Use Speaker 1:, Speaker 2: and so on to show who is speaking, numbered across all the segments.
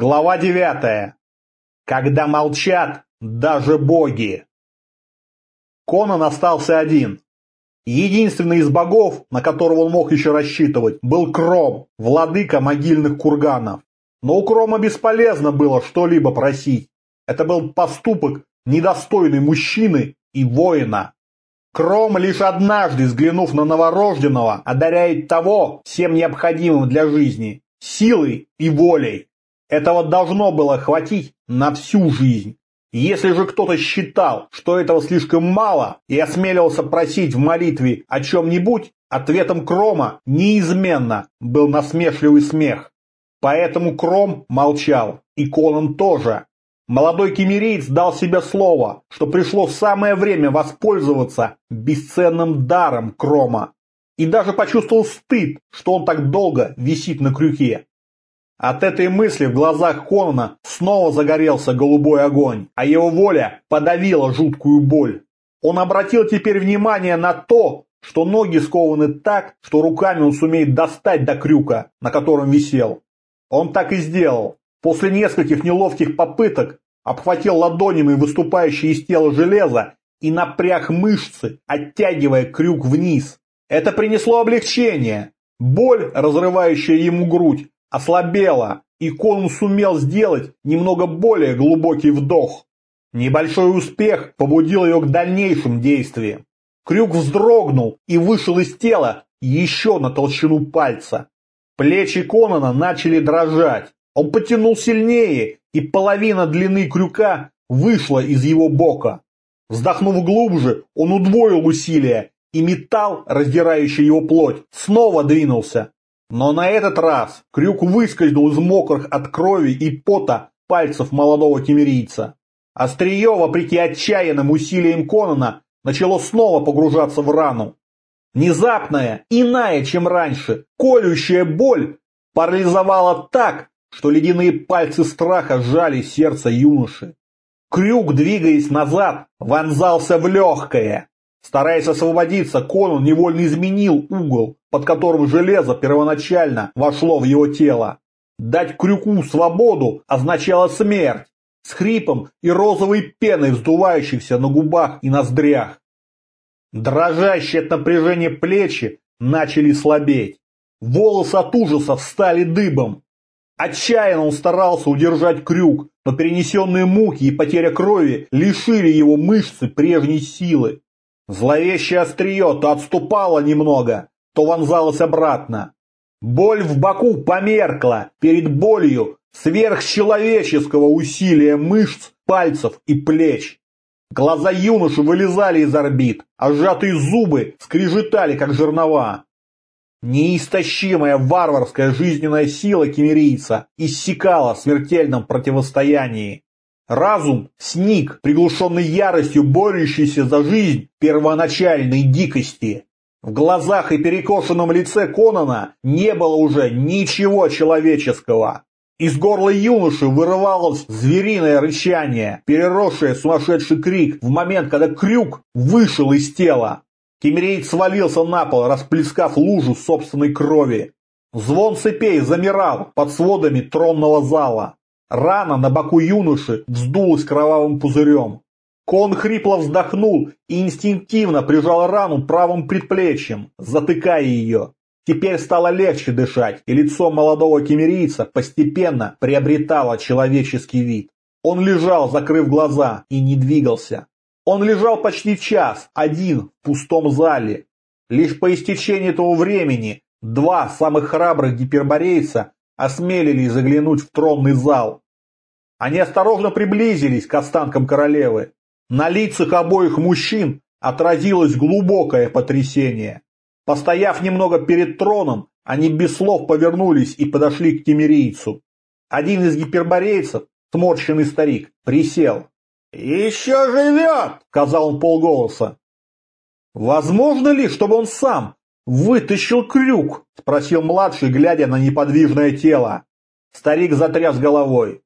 Speaker 1: Глава девятая. Когда молчат даже боги. Конан остался один. Единственный из богов, на которого он мог еще рассчитывать, был Кром, владыка могильных курганов. Но у Крома бесполезно было что-либо просить. Это был поступок недостойный мужчины и воина. Кром лишь однажды, взглянув на новорожденного, одаряет того всем необходимым для жизни – силой и волей. Этого должно было хватить на всю жизнь. Если же кто-то считал, что этого слишком мало и осмеливался просить в молитве о чем-нибудь, ответом Крома неизменно был насмешливый смех. Поэтому Кром молчал, и Конан тоже. Молодой кемериец дал себе слово, что пришло самое время воспользоваться бесценным даром Крома. И даже почувствовал стыд, что он так долго висит на крюке. От этой мысли в глазах Конана снова загорелся голубой огонь, а его воля подавила жуткую боль. Он обратил теперь внимание на то, что ноги скованы так, что руками он сумеет достать до крюка, на котором висел. Он так и сделал. После нескольких неловких попыток обхватил ладонями выступающее из тела железо и напряг мышцы, оттягивая крюк вниз. Это принесло облегчение. Боль, разрывающая ему грудь, ослабела, и Конун сумел сделать немного более глубокий вдох. Небольшой успех побудил ее к дальнейшим действиям. Крюк вздрогнул и вышел из тела еще на толщину пальца. Плечи Конона начали дрожать. Он потянул сильнее, и половина длины крюка вышла из его бока. Вздохнув глубже, он удвоил усилия, и металл, раздирающий его плоть, снова двинулся. Но на этот раз крюк выскользнул из мокрых от крови и пота пальцев молодого кемерийца. Острие, вопреки отчаянным усилиям Конона, начало снова погружаться в рану. Внезапная, иная, чем раньше, колющая боль парализовала так, что ледяные пальцы страха сжали сердце юноши. Крюк, двигаясь назад, вонзался в легкое. Стараясь освободиться, Конан невольно изменил угол, под которым железо первоначально вошло в его тело. Дать крюку свободу означало смерть, с хрипом и розовой пеной вздувающихся на губах и ноздрях. Дрожащие от напряжения плечи начали слабеть. Волосы от ужаса встали дыбом. Отчаянно он старался удержать крюк, но перенесенные муки и потеря крови лишили его мышцы прежней силы. Зловещее острие то отступало немного, то вонзалось обратно. Боль в боку померкла перед болью сверхчеловеческого усилия мышц, пальцев и плеч. Глаза юноши вылезали из орбит, а сжатые зубы скрежетали, как жернова. Неистощимая варварская жизненная сила кемерийца иссякала в смертельном противостоянии. Разум сник, приглушенный яростью, борющийся за жизнь первоначальной дикости. В глазах и перекошенном лице Конона не было уже ничего человеческого. Из горла юноши вырывалось звериное рычание, переросшее сумасшедший крик в момент, когда крюк вышел из тела. Кемереец свалился на пол, расплескав лужу собственной крови. Звон цепей замирал под сводами тронного зала. Рана на боку юноши вздулась кровавым пузырем. Кон хрипло вздохнул и инстинктивно прижал рану правым предплечьем, затыкая ее. Теперь стало легче дышать, и лицо молодого кемерийца постепенно приобретало человеческий вид. Он лежал, закрыв глаза, и не двигался. Он лежал почти час, один, в пустом зале. Лишь по истечении этого времени два самых храбрых гиперборейца осмелились заглянуть в тронный зал. Они осторожно приблизились к останкам королевы. На лицах обоих мужчин отразилось глубокое потрясение. Постояв немного перед троном, они без слов повернулись и подошли к кемерийцу. Один из гиперборейцев, сморщенный старик, присел. «Еще живет!» — сказал он полголоса. «Возможно ли, чтобы он сам «Вытащил крюк?» – спросил младший, глядя на неподвижное тело. Старик затряс головой.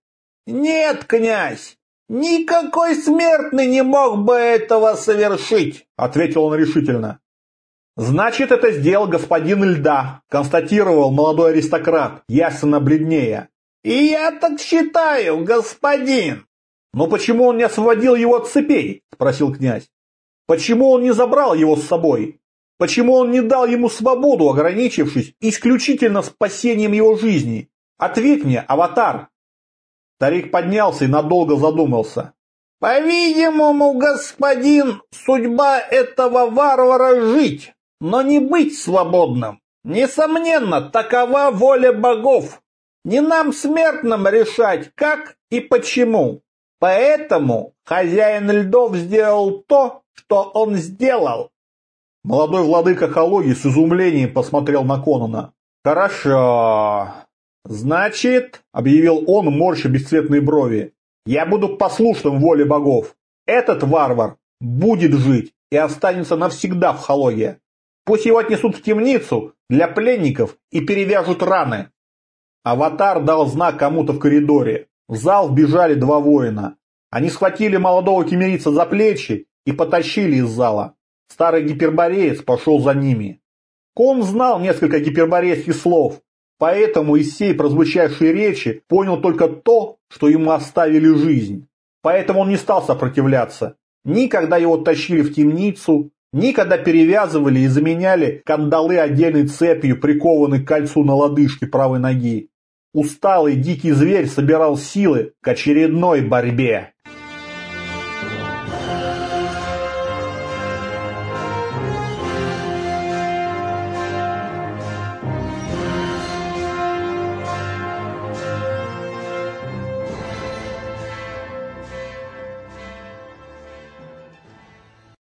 Speaker 1: «Нет, князь, никакой смертный не мог бы этого совершить», – ответил он решительно. «Значит, это сделал господин Льда», – констатировал молодой аристократ, ясно бледнее.
Speaker 2: И я так считаю, господин.
Speaker 1: Но почему он не освободил его от цепей? Спросил князь. Почему он не забрал его с собой? Почему он не дал ему свободу, ограничившись исключительно спасением его жизни? Ответь мне, аватар. Старик поднялся и надолго задумался.
Speaker 2: По-видимому, господин, судьба этого варвара жить, но не быть свободным. Несомненно, такова воля богов. Не нам, смертным, решать, как и почему. Поэтому хозяин льдов сделал то, что он сделал.
Speaker 1: Молодой владыка Хологи с изумлением посмотрел на Конона. «Хорошо. Значит, — объявил он, морща бесцветные брови, — я буду послушным воле богов. Этот варвар будет жить и останется навсегда в Хологе. Пусть его отнесут в темницу для пленников и перевяжут раны». Аватар дал знак кому-то в коридоре. В зал вбежали два воина. Они схватили молодого кемерийца за плечи и потащили из зала. Старый гипербореец пошел за ними. Кон знал несколько гиперборейских слов, поэтому из всей прозвучавшей речи понял только то, что ему оставили жизнь. Поэтому он не стал сопротивляться. Ни когда его тащили в темницу, ни когда перевязывали и заменяли кандалы отдельной цепью, прикованной к кольцу на лодыжке правой ноги. Усталый дикий зверь собирал силы к очередной борьбе.